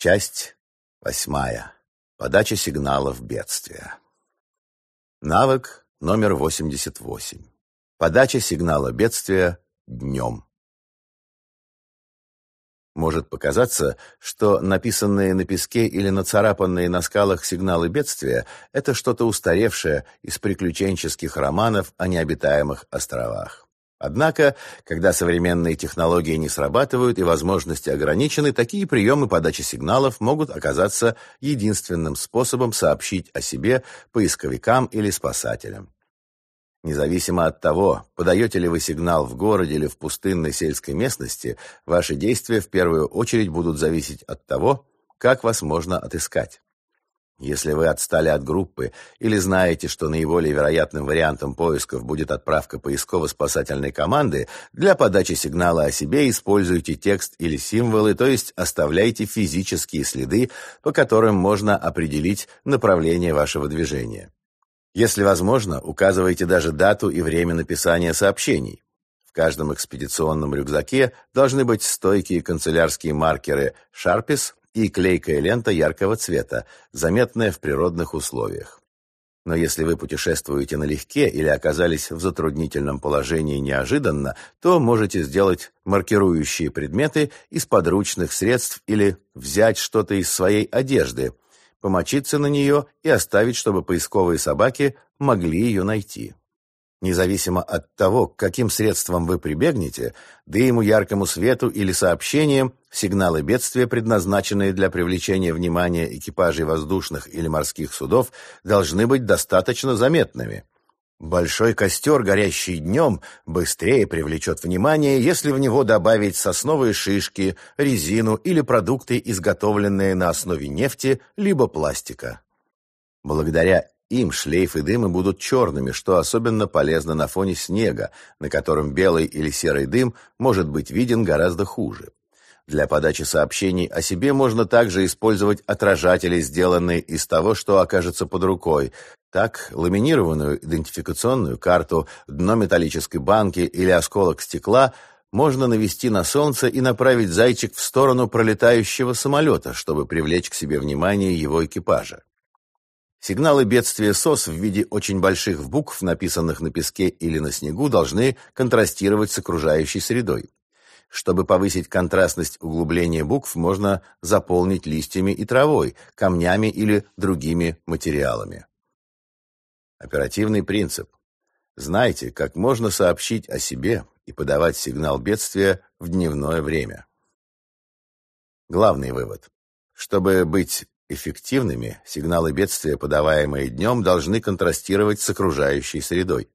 Часть восьмая. Подача сигналов бедствия. Навык номер 88. Подача сигнала бедствия днем. Может показаться, что написанные на песке или нацарапанные на скалах сигналы бедствия – это что-то устаревшее из приключенческих романов о необитаемых островах. Однако, когда современные технологии не срабатывают и возможности ограничены, такие приемы подачи сигналов могут оказаться единственным способом сообщить о себе поисковикам или спасателям. Независимо от того, подаете ли вы сигнал в городе или в пустынной сельской местности, ваши действия в первую очередь будут зависеть от того, как вас можно отыскать. Если вы отстали от группы или знаете, что наиболее вероятным вариантом поисков будет отправка поисково-спасательной команды, для подачи сигнала о себе используйте текст или символы, то есть оставляйте физические следы, по которым можно определить направление вашего движения. Если возможно, указывайте даже дату и время написания сообщений. В каждом экспедиционном рюкзаке должны быть стойкие канцелярские маркеры Sharpis и клейкая лента яркого цвета, заметная в природных условиях. Но если вы путешествуете налегке или оказались в затруднительном положении неожиданно, то можете сделать маркирующие предметы из подручных средств или взять что-то из своей одежды, помочиться на нее и оставить, чтобы поисковые собаки могли ее найти. Независимо от того, к каким средствам вы прибегнете, дыму, яркому свету или сообщениям, сигналы бедствия, предназначенные для привлечения внимания экипажей воздушных или морских судов, должны быть достаточно заметными. Большой костер, горящий днем, быстрее привлечет внимание, если в него добавить сосновые шишки, резину или продукты, изготовленные на основе нефти либо пластика. Благодаря им шлейфы дыма будут черными, что особенно полезно на фоне снега, на котором белый или серый дым может быть виден гораздо хуже. Для подачи сообщений о себе можно также использовать отражатели, сделанные из того, что окажется под рукой. Так, ламинированную идентификационную карту, дно металлической банки или осколок стекла можно навести на солнце и направить зайчик в сторону пролетающего самолета, чтобы привлечь к себе внимание его экипажа. Сигналы бедствия СОС в виде очень больших букв, написанных на песке или на снегу, должны контрастировать с окружающей средой. Чтобы повысить контрастность углубления букв, можно заполнить листьями и травой, камнями или другими материалами. Оперативный принцип. Знайте, как можно сообщить о себе и подавать сигнал бедствия в дневное время. Главный вывод. Чтобы быть Эффективными сигналы бедствия, подаваемые днем, должны контрастировать с окружающей средой.